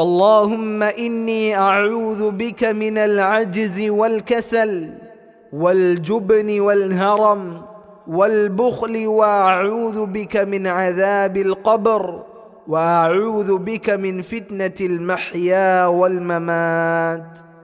اللهم إني أعوذ بك من العجز والكسل والجبن والهرم والبخل وأعوذ بك من عذاب القبر وأعوذ بك من فتنة المحيا والممات.